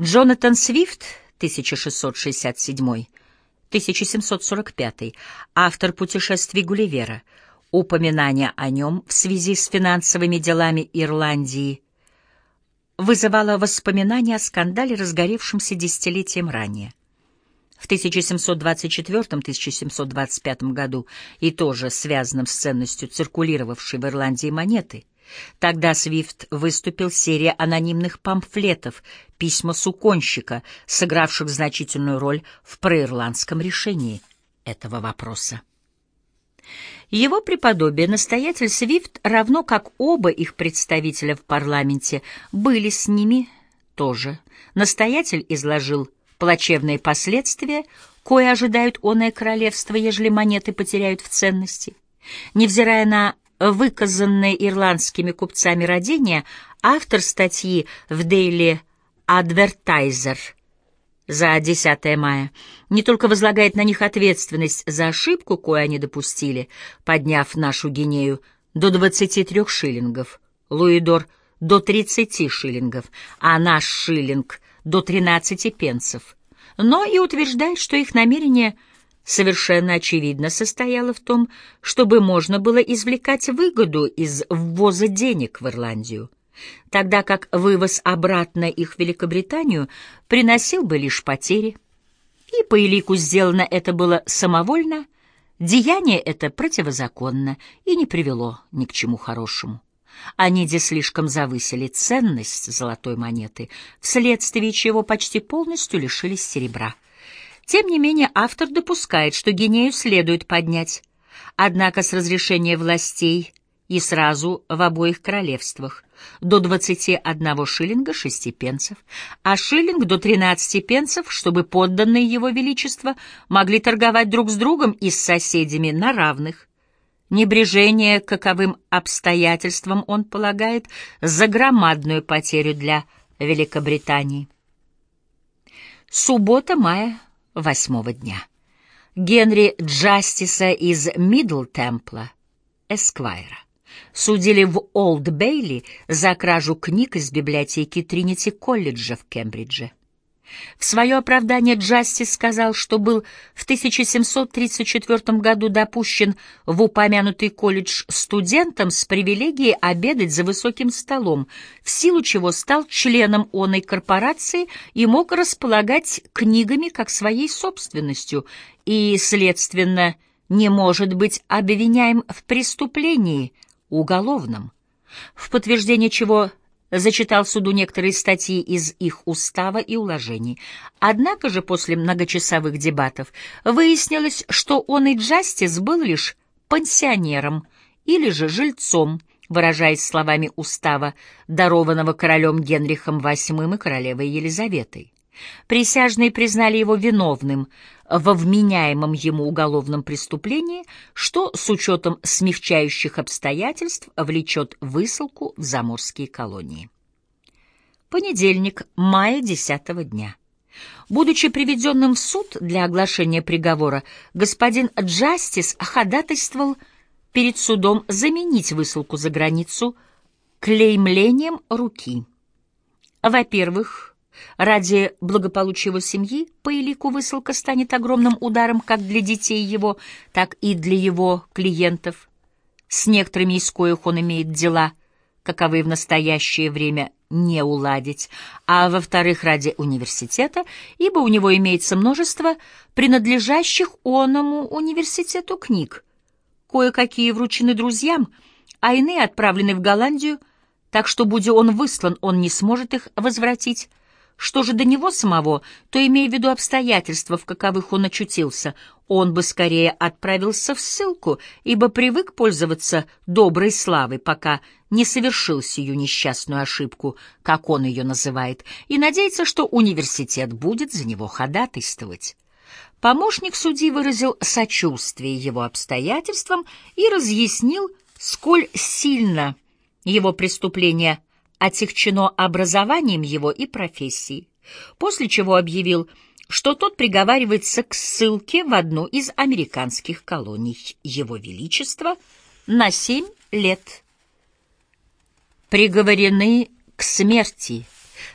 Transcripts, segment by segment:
Джонатан Свифт, 1667-1745, автор «Путешествий Гулливера», упоминание о нем в связи с финансовыми делами Ирландии вызывало воспоминания о скандале, разгоревшемся десятилетием ранее. В 1724-1725 году и тоже связанном с ценностью циркулировавшей в Ирландии монеты – Тогда Свифт выступил с серией анонимных памфлетов, письма суконщика, сыгравших значительную роль в проирландском решении этого вопроса. Его преподобие, настоятель Свифт, равно как оба их представителя в парламенте, были с ними тоже. Настоятель изложил плачевные последствия, кое ожидают оное королевство, ежели монеты потеряют в ценности. Невзирая на выказанное ирландскими купцами родение, автор статьи в Daily Advertiser за 10 мая. Не только возлагает на них ответственность за ошибку, кое они допустили, подняв нашу гинею до 23 шиллингов, Луидор — до 30 шиллингов, а наш шиллинг — до 13 пенсов, но и утверждает, что их намерение — совершенно очевидно состояла в том, чтобы можно было извлекать выгоду из ввоза денег в Ирландию, тогда как вывоз обратно их в Великобританию приносил бы лишь потери. И по элику сделано это было самовольно, деяние это противозаконно и не привело ни к чему хорошему. Они де слишком завысили ценность золотой монеты, вследствие чего почти полностью лишились серебра. Тем не менее, автор допускает, что Гинею следует поднять, однако с разрешения властей и сразу в обоих королевствах до 21 шиллинга 6 пенсов, а шиллинг до 13 пенсов, чтобы подданные его величества могли торговать друг с другом и с соседями на равных. Небрежение каковым обстоятельствам он полагает за громадную потерю для Великобритании. Суббота, мая восьмого дня. Генри Джастиса из Мидл Темпла, Эсквайра, судили в Олд Бейли за кражу книг из библиотеки Тринити колледжа в Кембридже. В свое оправдание Джастис сказал, что был в 1734 году допущен в упомянутый колледж студентом с привилегией обедать за высоким столом, в силу чего стал членом оной корпорации и мог располагать книгами как своей собственностью и, следственно, не может быть обвиняем в преступлении уголовном, в подтверждение чего зачитал суду некоторые статьи из их устава и уложений. Однако же после многочасовых дебатов выяснилось, что он и Джастис был лишь пансионером или же жильцом, выражаясь словами устава, дарованного королем Генрихом VIII и королевой Елизаветой. Присяжные признали его виновным во вменяемом ему уголовном преступлении, что с учетом смягчающих обстоятельств влечет высылку в заморские колонии. Понедельник, мая 10 дня. Будучи приведенным в суд для оглашения приговора, господин Джастис ходатайствовал перед судом заменить высылку за границу клеймлением руки. Во-первых, Ради благополучия его семьи по элику высылка станет огромным ударом как для детей его, так и для его клиентов. С некоторыми из коих он имеет дела, каковы в настоящее время не уладить, а во-вторых, ради университета, ибо у него имеется множество принадлежащих оному университету книг, кое-какие вручены друзьям, а иные отправлены в Голландию, так что, будь он выслан, он не сможет их возвратить, что же до него самого, то, имея в виду обстоятельства, в каковых он очутился, он бы скорее отправился в ссылку, ибо привык пользоваться доброй славой, пока не совершил сию несчастную ошибку, как он ее называет, и надеется, что университет будет за него ходатайствовать. Помощник судьи выразил сочувствие его обстоятельствам и разъяснил, сколь сильно его преступление – отягчено образованием его и профессией, после чего объявил, что тот приговаривается к ссылке в одну из американских колоний Его Величества на семь лет. Приговорены к смерти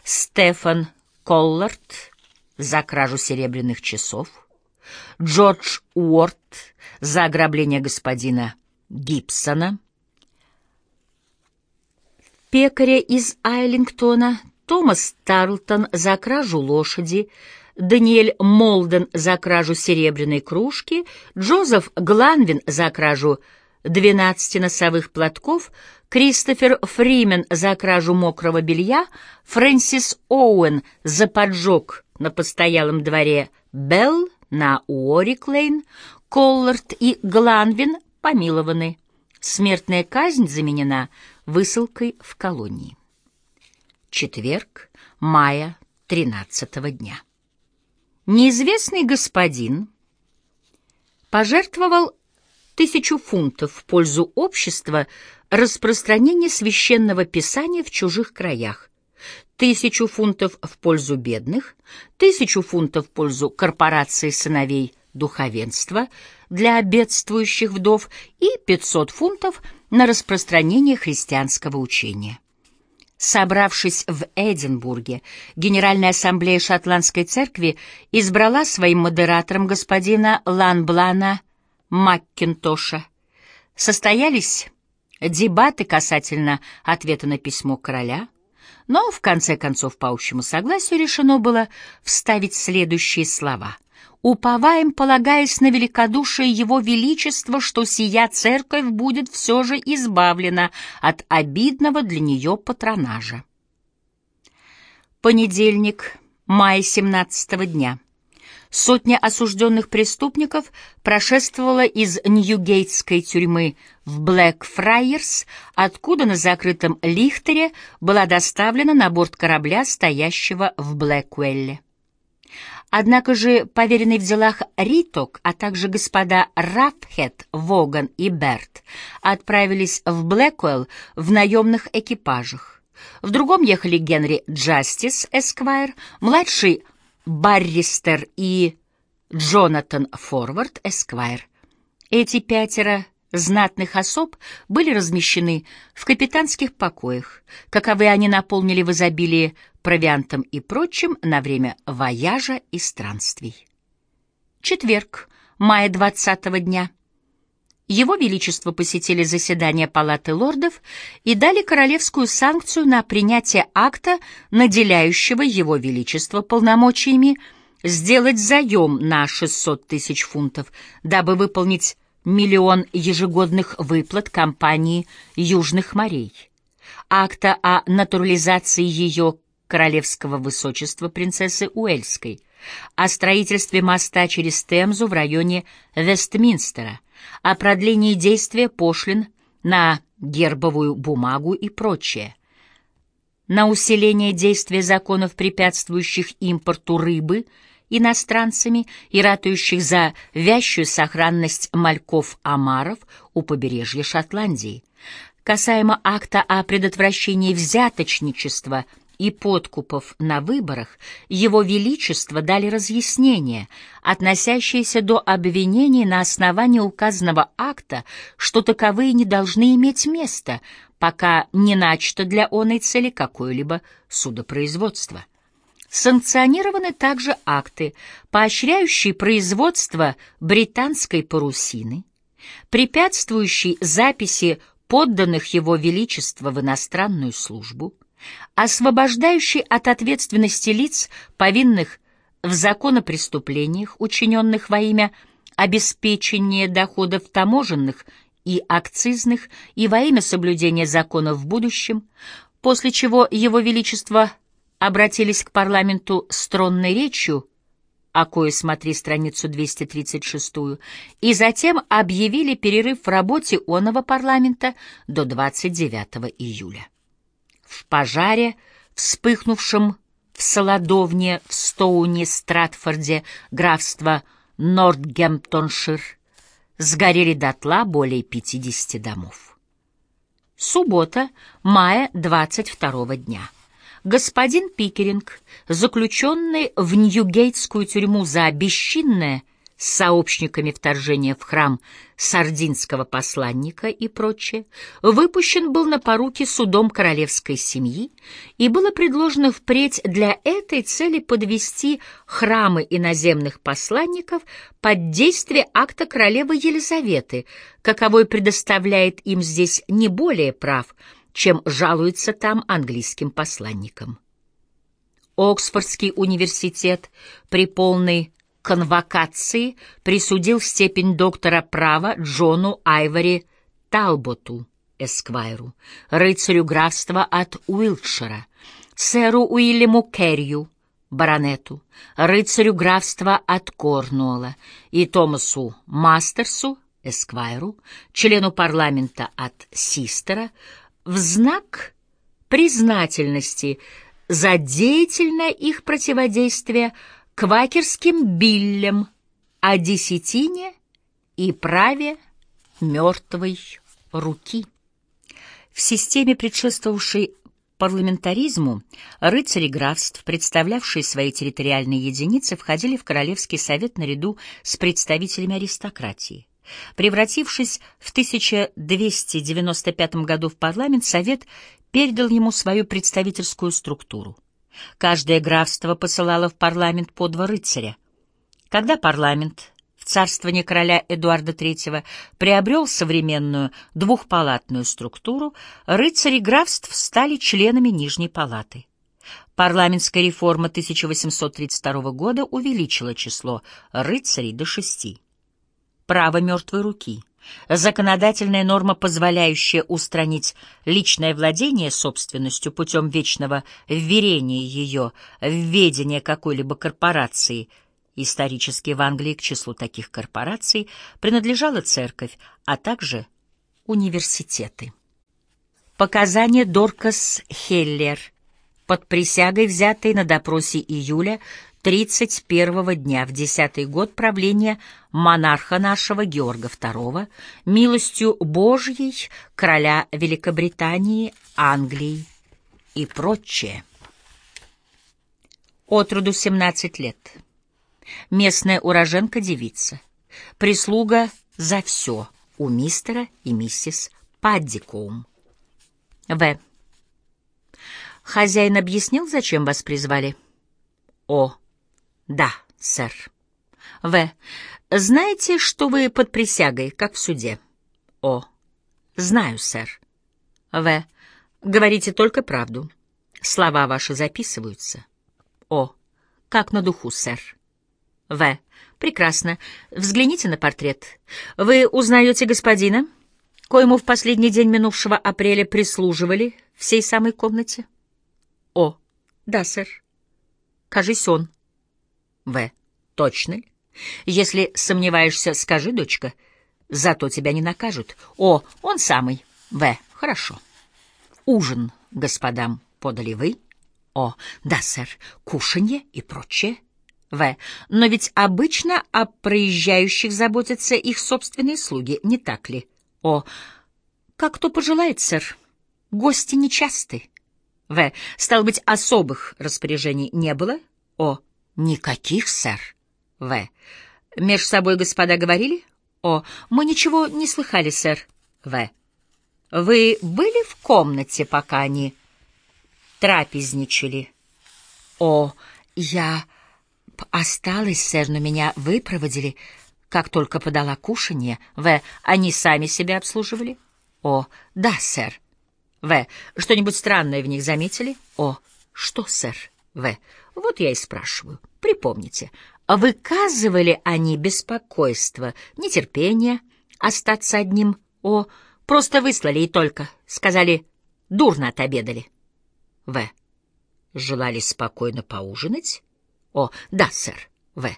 Стефан Коллард за кражу серебряных часов, Джордж Уорд за ограбление господина Гибсона, пекаря из Айлингтона, Томас Тарлтон за кражу лошади, Даниэль Молден за кражу серебряной кружки, Джозеф Гланвин за кражу 12 носовых платков, Кристофер Фримен за кражу мокрого белья, Фрэнсис Оуэн за поджог на постоялом дворе Белл на Уорик-Лейн, Коллард и Гланвин помилованы. Смертная казнь заменена высылкой в колонии. Четверг, мая, 13 дня. Неизвестный господин пожертвовал тысячу фунтов в пользу общества распространения священного писания в чужих краях, тысячу фунтов в пользу бедных, тысячу фунтов в пользу корпорации сыновей духовенства для бедствующих вдов и 500 фунтов на распространение христианского учения. Собравшись в Эдинбурге, Генеральная ассамблея шотландской церкви избрала своим модератором господина Ланблана Маккинтоша. Состоялись дебаты касательно ответа на письмо короля, но в конце концов по общему согласию решено было вставить следующие слова — уповаем, полагаясь на великодушие Его Величества, что сия церковь будет все же избавлена от обидного для нее патронажа. Понедельник, мая 17 дня. Сотня осужденных преступников прошествовала из Ньюгейтской тюрьмы в Блэкфрайерс, откуда на закрытом лихтере была доставлена на борт корабля, стоящего в Блэквелле. Однако же поверенный в делах Риток, а также господа Рафхет, Воган и Берт отправились в Блэквелл в наемных экипажах. В другом ехали Генри Джастис, Эсквайр, младший Барристер и Джонатан Форвард, Эсквайр. Эти пятеро знатных особ были размещены в капитанских покоях, каковы они наполнили в изобилии провиантом и прочим на время вояжа и странствий. Четверг, мая 20 дня. Его Величество посетили заседание Палаты лордов и дали королевскую санкцию на принятие акта, наделяющего Его Величество полномочиями сделать заем на 600 тысяч фунтов, дабы выполнить миллион ежегодных выплат компании Южных морей. Акта о натурализации ее королевского высочества принцессы Уэльской, о строительстве моста через Темзу в районе Вестминстера, о продлении действия пошлин на гербовую бумагу и прочее, на усиление действия законов, препятствующих импорту рыбы иностранцами и ратующих за вящую сохранность мальков-омаров у побережья Шотландии. Касаемо акта о предотвращении взяточничества – и подкупов на выборах, Его Величество дали разъяснение, относящееся до обвинений на основании указанного акта, что таковые не должны иметь места, пока не начато для оной цели какое-либо судопроизводство. Санкционированы также акты, поощряющие производство британской парусины, препятствующие записи подданных Его Величества в иностранную службу, освобождающий от ответственности лиц, повинных в законопреступлениях, учиненных во имя обеспечения доходов таможенных и акцизных и во имя соблюдения законов в будущем, после чего Его Величество обратились к парламенту с тронной речью, о кое смотри страницу 236, и затем объявили перерыв в работе оного парламента до 29 июля в пожаре, вспыхнувшем в Солодовне, в Стоуне, Стратфорде, графство Нортгемптоншир, сгорели дотла более 50 домов. Суббота, мая 22 дня. Господин Пикеринг, заключенный в Ньюгейтскую тюрьму за бесчинное с сообщниками вторжения в храм сардинского посланника и прочее, выпущен был на поруки судом королевской семьи, и было предложено впредь для этой цели подвести храмы иноземных посланников под действие акта королевы Елизаветы, каковой предоставляет им здесь не более прав, чем жалуется там английским посланникам. Оксфордский университет при полной конвокации присудил степень доктора права Джону Айвори Талботу, эсквайру, рыцарю графства от Уилтшира, сэру Уильяму Керрию, баронету, рыцарю графства от Корнуолла и Томасу Мастерсу, эсквайру, члену парламента от Систера, в знак признательности за деятельное их противодействие квакерским биллям о десятине и праве мертвой руки. В системе, предшествовавшей парламентаризму, рыцари графств, представлявшие свои территориальные единицы, входили в Королевский совет наряду с представителями аристократии. Превратившись в 1295 году в парламент, Совет передал ему свою представительскую структуру. Каждое графство посылало в парламент по два рыцаря. Когда парламент в царствовании короля Эдуарда III приобрел современную двухпалатную структуру, рыцари графств стали членами Нижней палаты. Парламентская реформа 1832 года увеличила число рыцарей до шести. Право мертвой руки — Законодательная норма, позволяющая устранить личное владение собственностью путем вечного вверения ее в ведение какой-либо корпорации, исторически в Англии к числу таких корпораций принадлежала церковь, а также университеты. Показания Доркас Хеллер под присягой, взятой на допросе июля 31-го дня в десятый год правления монарха нашего Георга II, милостью Божьей, короля Великобритании, Англии и прочее. Отроду 17 лет. Местная уроженка-девица. Прислуга за все у мистера и миссис Паддикоум. В. Хозяин объяснил, зачем вас призвали? О. Да, сэр. В. Знаете, что вы под присягой, как в суде? О. Знаю, сэр. В. Говорите только правду. Слова ваши записываются. О. Как на духу, сэр. В. Прекрасно. Взгляните на портрет. Вы узнаете господина, коему в последний день минувшего апреля прислуживали в сей самой комнате? О. Да, сэр. Кажись, он. В. Точно ли? Если сомневаешься, скажи, дочка. Зато тебя не накажут. О, он самый. В. Хорошо. Ужин господам подали вы? О, да, сэр. Кушанье и прочее. В. Но ведь обычно о проезжающих заботятся их собственные слуги, не так ли? О, как кто пожелает, сэр. Гости нечасты. В. Стало быть, особых распоряжений не было? О. Никаких, сэр. В. Меж собой господа говорили? О. Мы ничего не слыхали, сэр. В. Вы были в комнате, пока они трапезничали? О. Я осталась, сэр, но меня выпроводили, как только подала кушанье. В. Они сами себя обслуживали? О. Да, сэр. В. Что-нибудь странное в них заметили? О. Что, сэр? В. Вот я и спрашиваю. Припомните, выказывали они беспокойство, нетерпение остаться одним? О, просто выслали и только. Сказали, дурно отобедали. В. Желали спокойно поужинать? О, да, сэр. В.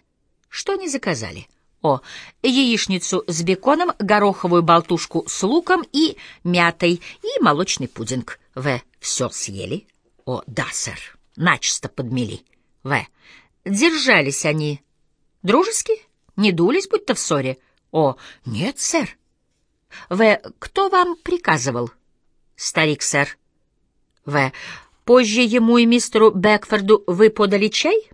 Что они заказали? О, яичницу с беконом, гороховую болтушку с луком и мятой, и молочный пудинг. В. Все съели? О, да, сэр. Начисто подмели. В. Держались они дружески? Не дулись, будто в ссоре? О, нет, сэр. В. Кто вам приказывал? Старик, сэр. В. Позже ему и мистеру Бекфорду вы подали чай?